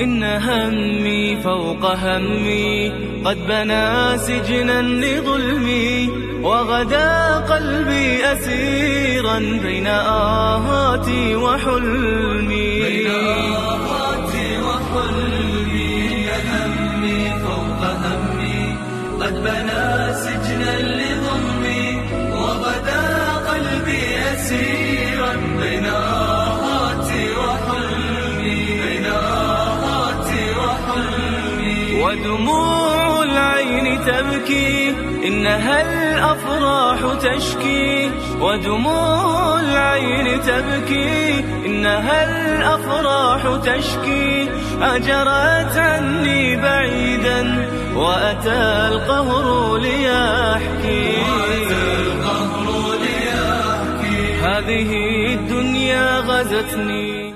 إن همي فوق همي. قد بنى سجنا لظلمي وغدا قلبي أسيرا بين آهاتي وحلمي. بين آهاتي وحلمي إن همي فوق همي. قد بنى سجنا لظلمي وغدا قلبي أسيرا ودموع العين تبكي إنها الأفراح تشكي. ودموع العين تبكي إنها الأفراح تشكي. أجرت عني بعيدا وأتى القهر ليحكي. هذه الدنيا غزتني.